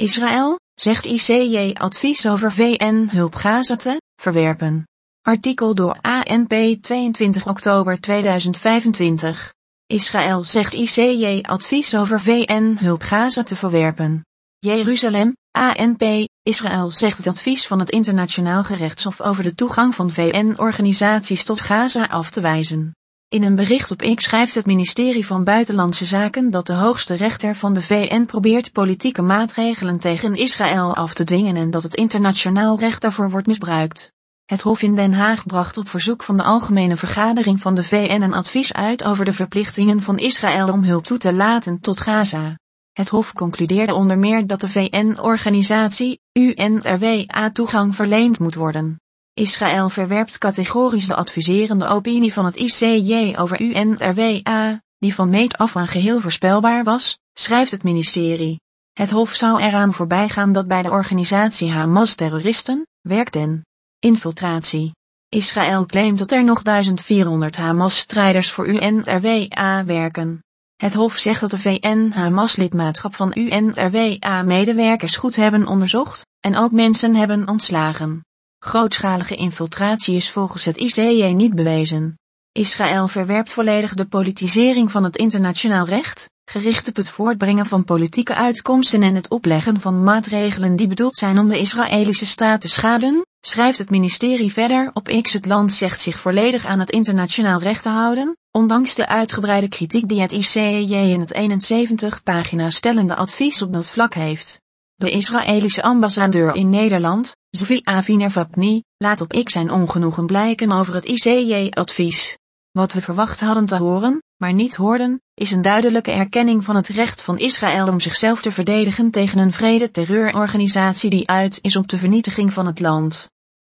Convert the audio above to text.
Israël, zegt ICJ advies over VN-hulp Gaza te verwerpen. Artikel door ANP 22 oktober 2025. Israël zegt ICJ advies over VN-hulp Gaza te verwerpen. Jeruzalem, ANP, Israël zegt het advies van het Internationaal Gerechtshof over de toegang van VN-organisaties tot Gaza af te wijzen. In een bericht op X schrijft het ministerie van Buitenlandse Zaken dat de hoogste rechter van de VN probeert politieke maatregelen tegen Israël af te dwingen en dat het internationaal recht daarvoor wordt misbruikt. Het Hof in Den Haag bracht op verzoek van de Algemene Vergadering van de VN een advies uit over de verplichtingen van Israël om hulp toe te laten tot Gaza. Het Hof concludeerde onder meer dat de VN-organisatie, UNRWA toegang verleend moet worden. Israël verwerpt categorisch de adviserende opinie van het ICJ over UNRWA, die van meet af aan geheel voorspelbaar was, schrijft het ministerie. Het Hof zou eraan voorbij gaan dat bij de organisatie Hamas terroristen, werkten. Infiltratie. Israël claimt dat er nog 1400 Hamas-strijders voor UNRWA werken. Het Hof zegt dat de VN Hamas-lidmaatschap van UNRWA-medewerkers goed hebben onderzocht, en ook mensen hebben ontslagen. Grootschalige infiltratie is volgens het ICJ niet bewezen. Israël verwerpt volledig de politisering van het internationaal recht, gericht op het voortbrengen van politieke uitkomsten en het opleggen van maatregelen die bedoeld zijn om de Israëlische staat te schaden, schrijft het ministerie verder op X. Het land zegt zich volledig aan het internationaal recht te houden, ondanks de uitgebreide kritiek die het ICJ in het 71 pagina stellende advies op dat vlak heeft. De Israëlische ambassadeur in Nederland, Zvi Aviner Vapni, laat op X zijn ongenoegen blijken over het ICJ-advies. Wat we verwacht hadden te horen, maar niet hoorden, is een duidelijke erkenning van het recht van Israël om zichzelf te verdedigen tegen een vrede terreurorganisatie die uit is op de vernietiging van het land.